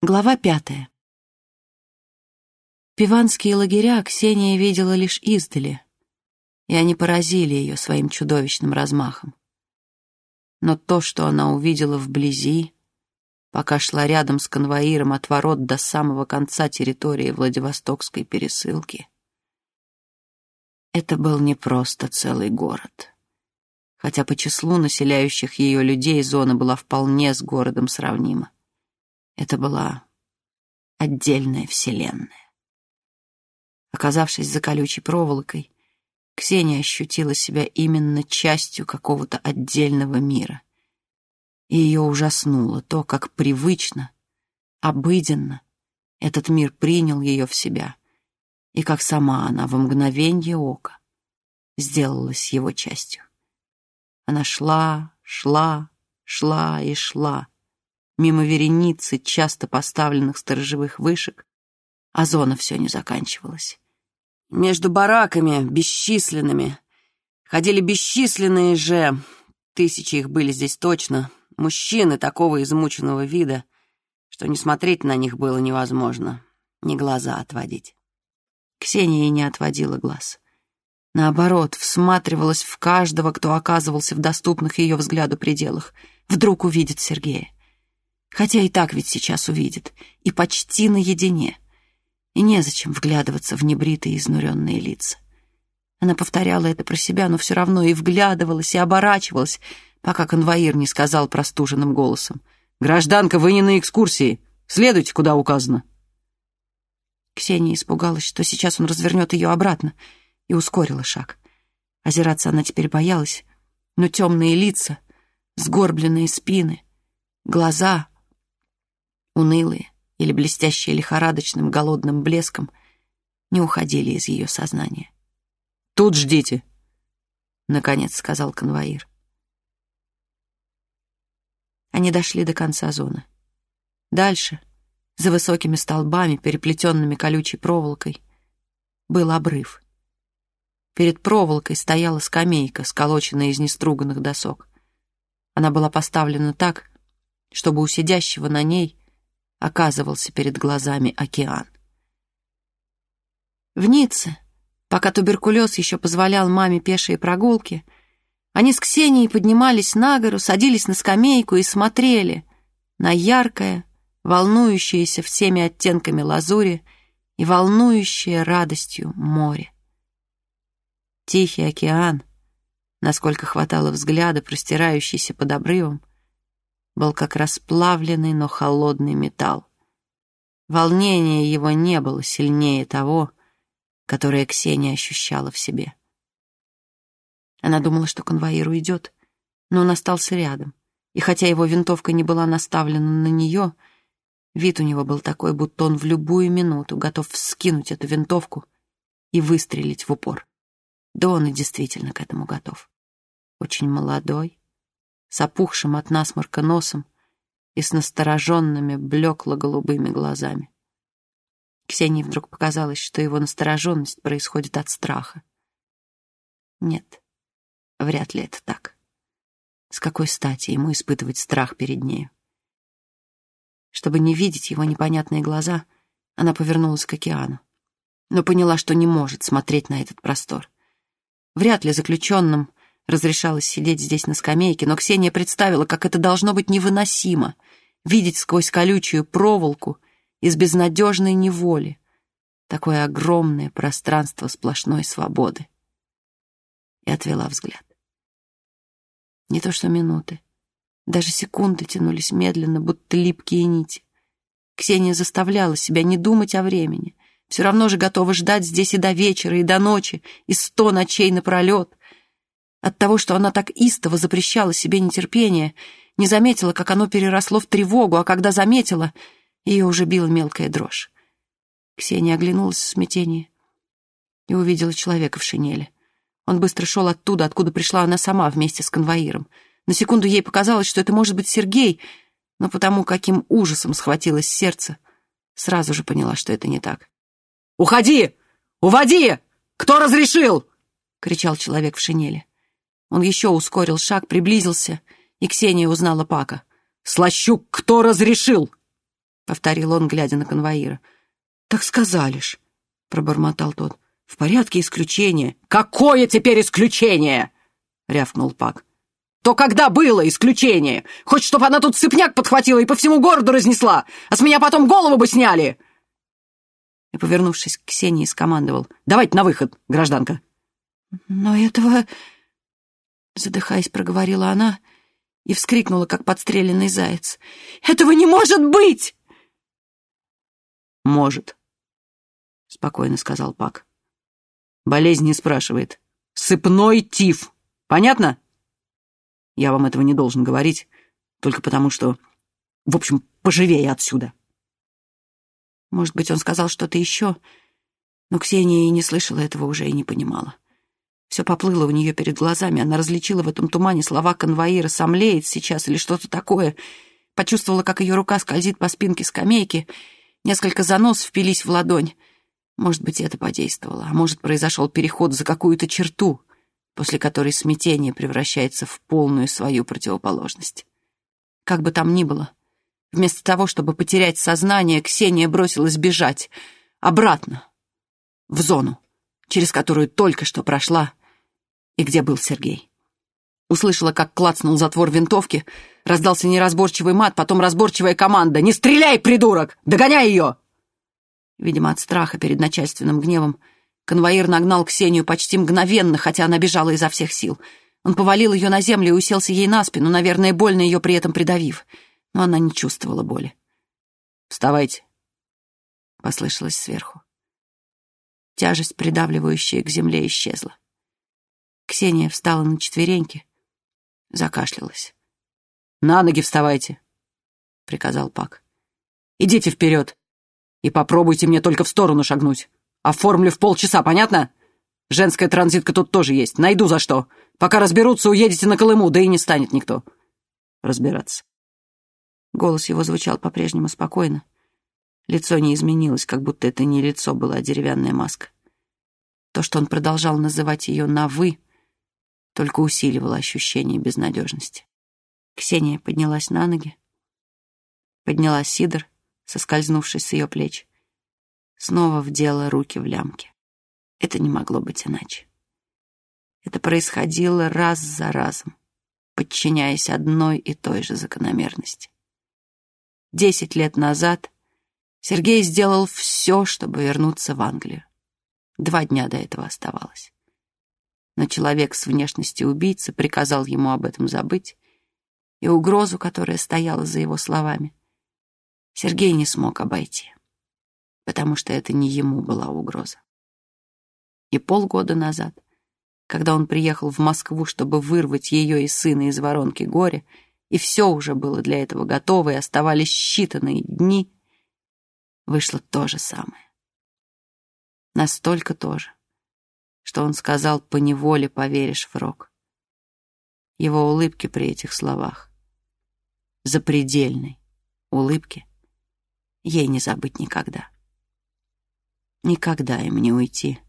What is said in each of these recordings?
Глава пятая. Пиванские лагеря Ксения видела лишь издали, и они поразили ее своим чудовищным размахом. Но то, что она увидела вблизи, пока шла рядом с конвоиром от ворот до самого конца территории Владивостокской пересылки, это был не просто целый город. Хотя по числу населяющих ее людей зона была вполне с городом сравнима. Это была отдельная вселенная. Оказавшись за колючей проволокой, Ксения ощутила себя именно частью какого-то отдельного мира. И ее ужаснуло то, как привычно, обыденно этот мир принял ее в себя, и как сама она во мгновенье ока сделалась его частью. Она шла, шла, шла и шла, мимо вереницы часто поставленных сторожевых вышек, а зона все не заканчивалась. Между бараками, бесчисленными, ходили бесчисленные же, тысячи их были здесь точно, мужчины такого измученного вида, что не смотреть на них было невозможно, ни глаза отводить. Ксения и не отводила глаз. Наоборот, всматривалась в каждого, кто оказывался в доступных ее взгляду пределах. Вдруг увидит Сергея. Хотя и так ведь сейчас увидит. И почти наедине. И незачем вглядываться в небритые изнуренные лица. Она повторяла это про себя, но все равно и вглядывалась, и оборачивалась, пока конвоир не сказал простуженным голосом. «Гражданка, вы не на экскурсии. Следуйте, куда указано». Ксения испугалась, что сейчас он развернет ее обратно, и ускорила шаг. Озираться она теперь боялась, но темные лица, сгорбленные спины, глаза, унылые или блестящие лихорадочным голодным блеском, не уходили из ее сознания. «Тут ждите!» — наконец сказал конвоир. Они дошли до конца зоны. Дальше, за высокими столбами, переплетенными колючей проволокой, был обрыв. Перед проволокой стояла скамейка, сколоченная из неструганных досок. Она была поставлена так, чтобы у сидящего на ней оказывался перед глазами океан. В Ницце, пока туберкулез еще позволял маме пешие прогулки, они с Ксенией поднимались на гору, садились на скамейку и смотрели на яркое, волнующееся всеми оттенками лазури и волнующее радостью море. Тихий океан, насколько хватало взгляда, простирающийся под обрывом, был как расплавленный, но холодный металл. Волнение его не было сильнее того, которое Ксения ощущала в себе. Она думала, что конвоир уйдет, но он остался рядом, и хотя его винтовка не была наставлена на нее, вид у него был такой, будто он в любую минуту готов вскинуть эту винтовку и выстрелить в упор. Да он и действительно к этому готов. Очень молодой, с опухшим от насморка носом и с настороженными, блекло-голубыми глазами. Ксении вдруг показалось, что его настороженность происходит от страха. Нет, вряд ли это так. С какой стати ему испытывать страх перед нею? Чтобы не видеть его непонятные глаза, она повернулась к океану, но поняла, что не может смотреть на этот простор. Вряд ли заключенным разрешалось сидеть здесь на скамейке, но Ксения представила, как это должно быть невыносимо — видеть сквозь колючую проволоку из безнадежной неволи такое огромное пространство сплошной свободы. И отвела взгляд. Не то что минуты, даже секунды тянулись медленно, будто липкие нити. Ксения заставляла себя не думать о времени. Все равно же готова ждать здесь и до вечера, и до ночи, и сто ночей напролет. От того, что она так истово запрещала себе нетерпение, не заметила, как оно переросло в тревогу, а когда заметила, ее уже била мелкая дрожь. Ксения оглянулась в смятении и увидела человека в шинели. Он быстро шел оттуда, откуда пришла она сама вместе с конвоиром. На секунду ей показалось, что это может быть Сергей, но потому, каким ужасом схватилось сердце, сразу же поняла, что это не так. «Уходи! Уводи! Кто разрешил?» — кричал человек в шинели. Он еще ускорил шаг, приблизился, и Ксения узнала Пака. «Слащук, кто разрешил?» повторил он, глядя на конвоира. «Так сказали ж», — пробормотал тот. «В порядке исключения». «Какое теперь исключение?» — рявкнул Пак. «То когда было исключение? Хоть чтоб она тут цыпняк подхватила и по всему городу разнесла, а с меня потом голову бы сняли!» И, повернувшись к Ксении, скомандовал. «Давайте на выход, гражданка!» «Но этого...» Задыхаясь, проговорила она и вскрикнула, как подстреленный заяц. «Этого не может быть!» «Может», — спокойно сказал Пак. «Болезнь не спрашивает. Сыпной тиф. Понятно? Я вам этого не должен говорить, только потому что... В общем, поживее отсюда». Может быть, он сказал что-то еще, но Ксения и не слышала этого уже и не понимала. Все поплыло у нее перед глазами. Она различила в этом тумане слова конвоира «сомлеет сейчас» или что-то такое. Почувствовала, как ее рука скользит по спинке скамейки. Несколько занос впились в ладонь. Может быть, это подействовало, а может, произошел переход за какую-то черту, после которой смятение превращается в полную свою противоположность. Как бы там ни было, вместо того, чтобы потерять сознание, Ксения бросилась бежать. Обратно. В зону, через которую только что прошла и где был Сергей. Услышала, как клацнул затвор винтовки, раздался неразборчивый мат, потом разборчивая команда «Не стреляй, придурок! Догоняй ее!» Видимо, от страха перед начальственным гневом конвоир нагнал Ксению почти мгновенно, хотя она бежала изо всех сил. Он повалил ее на землю и уселся ей на спину, наверное, больно ее при этом придавив. Но она не чувствовала боли. «Вставайте», — послышалось сверху. Тяжесть, придавливающая к земле, исчезла. Ксения встала на четвереньки, закашлялась. «На ноги вставайте», — приказал Пак. «Идите вперед и попробуйте мне только в сторону шагнуть. Оформлю в полчаса, понятно? Женская транзитка тут тоже есть, найду за что. Пока разберутся, уедете на Колыму, да и не станет никто разбираться». Голос его звучал по-прежнему спокойно. Лицо не изменилось, как будто это не лицо было, а деревянная маска. То, что он продолжал называть ее на «вы», только усиливало ощущение безнадежности. Ксения поднялась на ноги. Подняла Сидор, соскользнувшись с ее плеч. Снова вдела руки в лямки. Это не могло быть иначе. Это происходило раз за разом, подчиняясь одной и той же закономерности. Десять лет назад Сергей сделал все, чтобы вернуться в Англию. Два дня до этого оставалось но человек с внешностью убийцы приказал ему об этом забыть, и угрозу, которая стояла за его словами, Сергей не смог обойти, потому что это не ему была угроза. И полгода назад, когда он приехал в Москву, чтобы вырвать ее и сына из воронки горя, и все уже было для этого готово, и оставались считанные дни, вышло то же самое. Настолько тоже, что он сказал по неволе поверишь в рок. Его улыбки при этих словах, запредельной улыбки, ей не забыть никогда. Никогда им не уйти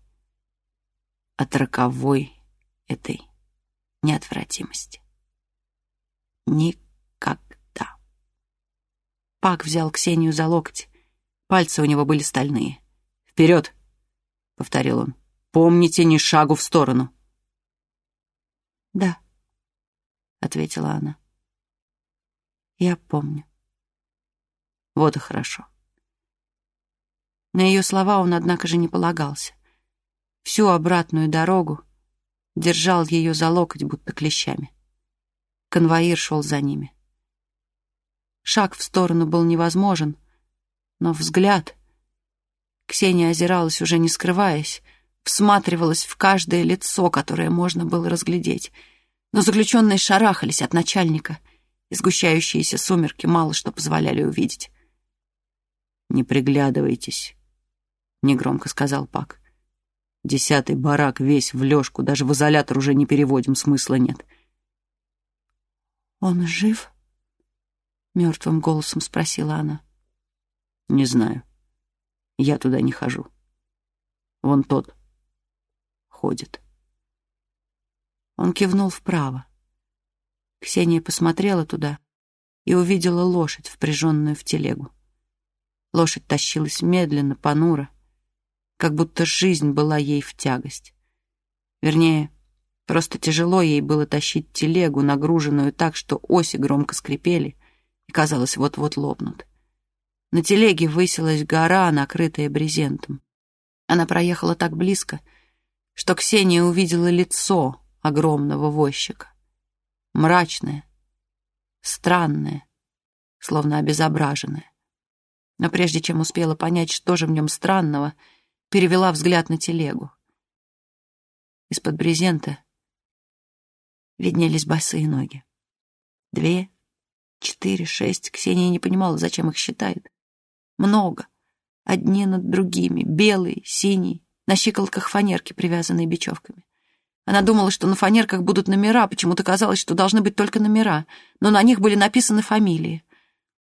от роковой этой неотвратимости. Никогда. Пак взял Ксению за локоть. Пальцы у него были стальные. «Вперед!» — повторил он. Помните ни шагу в сторону. Да, ответила она. Я помню. Вот и хорошо. На ее слова он, однако же, не полагался. Всю обратную дорогу держал ее за локоть, будто клещами. Конвоир шел за ними. Шаг в сторону был невозможен, но взгляд... Ксения озиралась, уже не скрываясь, всматривалась в каждое лицо, которое можно было разглядеть. Но заключенные шарахались от начальника, и сгущающиеся сумерки мало что позволяли увидеть. «Не приглядывайтесь», — негромко сказал Пак. «Десятый барак весь в лёжку, даже в изолятор уже не переводим, смысла нет». «Он жив?» — мертвым голосом спросила она. «Не знаю. Я туда не хожу. Вон тот, ходит. Он кивнул вправо. Ксения посмотрела туда и увидела лошадь, впряженную в телегу. Лошадь тащилась медленно, понуро, как будто жизнь была ей в тягость. Вернее, просто тяжело ей было тащить телегу, нагруженную так, что оси громко скрипели и, казалось, вот-вот лопнут. На телеге высилась гора, накрытая брезентом. Она проехала так близко, что Ксения увидела лицо огромного возчика. Мрачное, странное, словно обезображенное. Но прежде чем успела понять, что же в нем странного, перевела взгляд на телегу. Из-под брезента виднелись босые ноги. Две, четыре, шесть. Ксения не понимала, зачем их считает. Много. Одни над другими. Белые, синие. На щиколотках фанерки, привязанные бечевками. Она думала, что на фанерках будут номера, почему-то казалось, что должны быть только номера, но на них были написаны фамилии.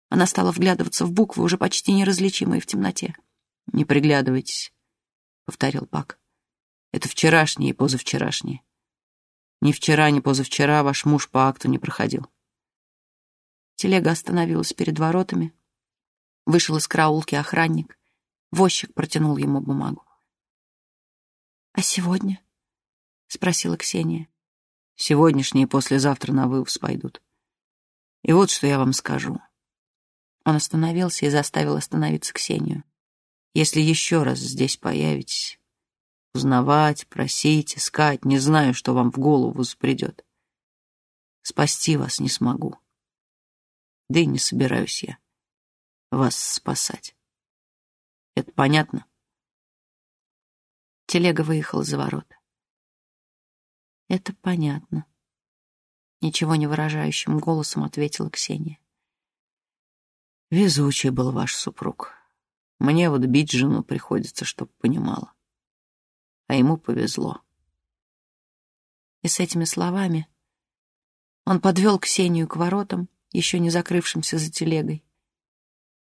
Она стала вглядываться в буквы, уже почти неразличимые в темноте. «Не приглядывайтесь», — повторил Пак. «Это вчерашние и позавчерашние. Ни вчера, ни позавчера ваш муж по акту не проходил». Телега остановилась перед воротами, Вышел из караулки охранник. Возчик протянул ему бумагу. «А сегодня?» — спросила Ксения. «Сегодняшние послезавтра на вывоз пойдут. И вот что я вам скажу». Он остановился и заставил остановиться Ксению. «Если еще раз здесь появитесь, узнавать, просить, искать, не знаю, что вам в голову придет. Спасти вас не смогу. Да и не собираюсь я вас спасать. Это понятно? Телега выехала за ворота. Это понятно. Ничего не выражающим голосом ответила Ксения. Везучий был ваш супруг. Мне вот бить жену приходится, чтоб понимала. А ему повезло. И с этими словами он подвел Ксению к воротам, еще не закрывшимся за телегой,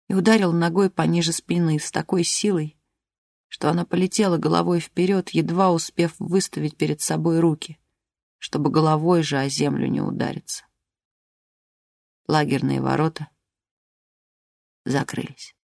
и ударил ногой пониже спины с такой силой, что она полетела головой вперед, едва успев выставить перед собой руки, чтобы головой же о землю не удариться. Лагерные ворота закрылись.